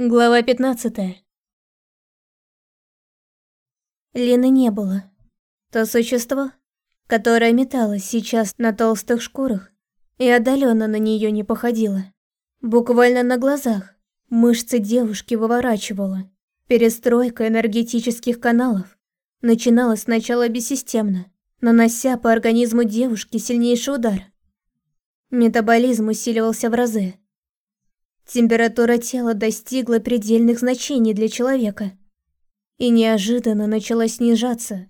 Глава 15 Лены не было. То существо, которое металось сейчас на толстых шкурах и отдаленно на нее не походило. Буквально на глазах мышцы девушки выворачивало. Перестройка энергетических каналов начиналась сначала бессистемно, нанося по организму девушки сильнейший удар. Метаболизм усиливался в разы. Температура тела достигла предельных значений для человека и неожиданно начала снижаться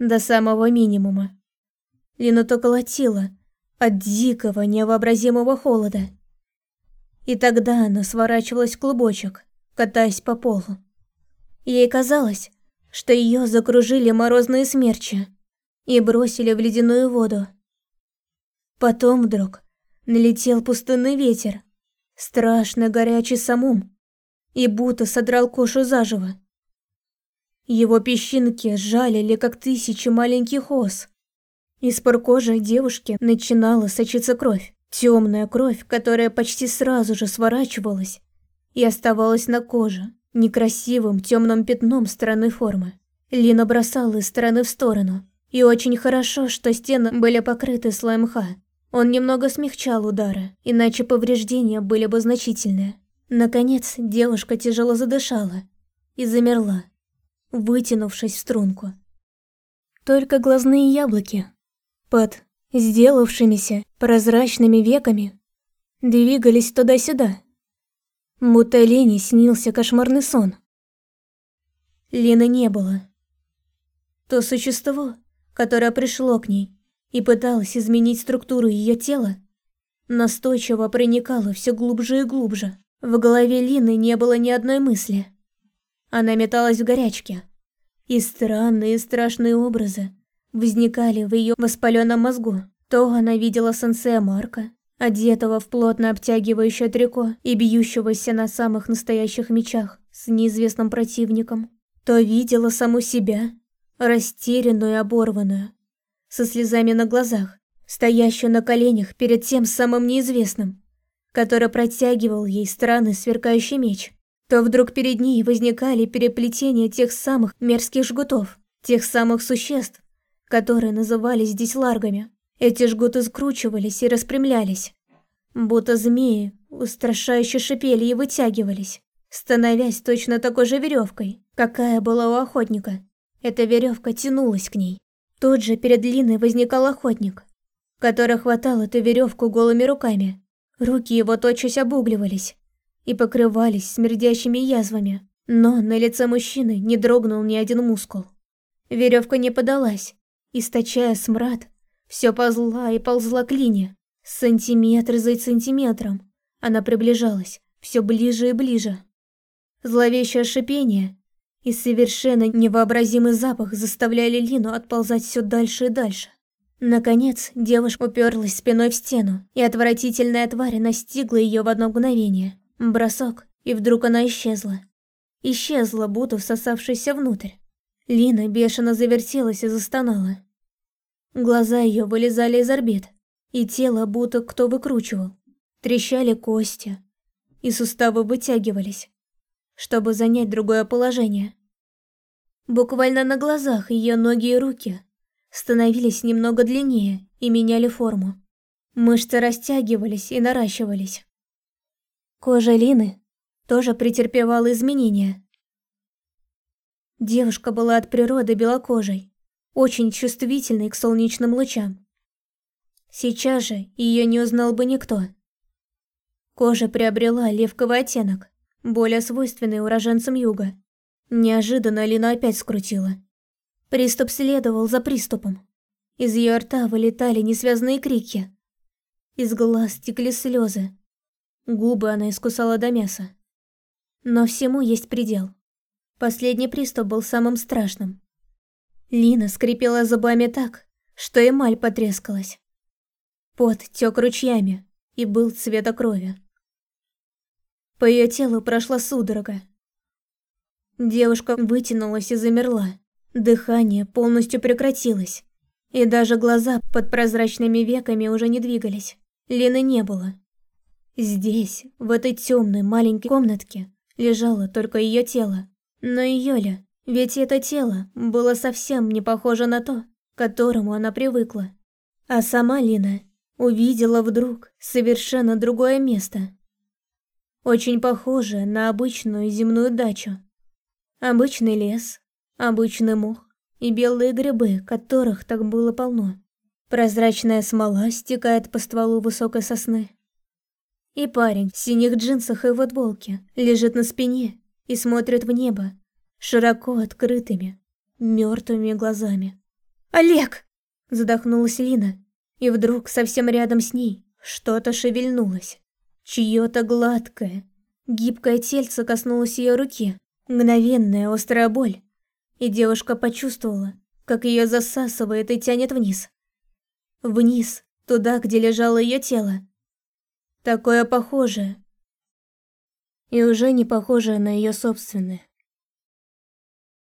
до самого минимума. Лину то колотило от дикого невообразимого холода. И тогда она сворачивалась в клубочек, катаясь по полу. Ей казалось, что ее закружили морозные смерчи и бросили в ледяную воду. Потом вдруг налетел пустынный ветер, страшно горячий самум, и будто содрал кошу заживо. Его песчинки жалили, как тысячи маленьких ос. Из-под кожи девушки начинала сочиться кровь. Темная кровь, которая почти сразу же сворачивалась и оставалась на коже, некрасивым темным пятном странной формы. Лина бросала из стороны в сторону. И очень хорошо, что стены были покрыты слоем мха. Он немного смягчал удары, иначе повреждения были бы значительные. Наконец, девушка тяжело задышала и замерла, вытянувшись в струнку. Только глазные яблоки под сделавшимися прозрачными веками двигались туда-сюда. Будто Лене снился кошмарный сон. Лены не было. То существо, которое пришло к ней, и пыталась изменить структуру ее тела, настойчиво проникала все глубже и глубже. В голове Лины не было ни одной мысли. Она металась в горячке, и странные и страшные образы возникали в ее воспаленном мозгу. То она видела сенсея Марка, одетого в плотно обтягивающее трико и бьющегося на самых настоящих мечах с неизвестным противником, то видела саму себя, растерянную и оборванную, со слезами на глазах, стоящую на коленях перед тем самым неизвестным, который протягивал ей странный сверкающий меч, то вдруг перед ней возникали переплетения тех самых мерзких жгутов, тех самых существ, которые назывались здесь ларгами. Эти жгуты скручивались и распрямлялись, будто змеи устрашающе шипели и вытягивались, становясь точно такой же веревкой, какая была у охотника. Эта веревка тянулась к ней, Тут же перед Линой возникал охотник, который хватал эту веревку голыми руками. Руки его тотчас обугливались и покрывались смердящими язвами, но на лице мужчины не дрогнул ни один мускул. Веревка не подалась, источая смрад, все ползла и ползла к Лине. Сантиметр за сантиметром она приближалась, все ближе и ближе. Зловещее шипение и совершенно невообразимый запах заставляли Лину отползать все дальше и дальше. Наконец, девушка уперлась спиной в стену, и отвратительная тварь настигла ее в одно мгновение. Бросок, и вдруг она исчезла. Исчезла, будто всосавшаяся внутрь. Лина бешено завертелась и застонала. Глаза ее вылезали из орбит, и тело будто кто выкручивал. Трещали кости, и суставы вытягивались чтобы занять другое положение. Буквально на глазах ее ноги и руки становились немного длиннее и меняли форму. Мышцы растягивались и наращивались. Кожа Лины тоже претерпевала изменения. Девушка была от природы белокожей, очень чувствительной к солнечным лучам. Сейчас же ее не узнал бы никто. Кожа приобрела левковый оттенок, более свойственный уроженцам юга. Неожиданно Алина опять скрутила. Приступ следовал за приступом. Из ее рта вылетали несвязные крики. Из глаз текли слезы. Губы она искусала до мяса. Но всему есть предел. Последний приступ был самым страшным. Лина скрипела зубами так, что эмаль потрескалась. Пот тек ручьями и был цвета крови. По ее телу прошла судорога. Девушка вытянулась и замерла. Дыхание полностью прекратилось. И даже глаза под прозрачными веками уже не двигались. Лены не было. Здесь, в этой темной маленькой комнатке, лежало только ее тело. Но ее ли? Ведь это тело было совсем не похоже на то, к которому она привыкла. А сама Лина увидела вдруг совершенно другое место. Очень похожее на обычную земную дачу. Обычный лес, обычный мох и белые грибы, которых так было полно. Прозрачная смола стекает по стволу высокой сосны. И парень в синих джинсах и футболке лежит на спине и смотрит в небо широко открытыми, мертвыми глазами. «Олег!» – задохнулась Лина, и вдруг совсем рядом с ней что-то шевельнулось. Чье-то гладкое, гибкое тельце коснулось ее руки. Мгновенная острая боль, и девушка почувствовала, как ее засасывает и тянет вниз. Вниз, туда, где лежало ее тело. Такое похожее. И уже не похожее на ее собственное.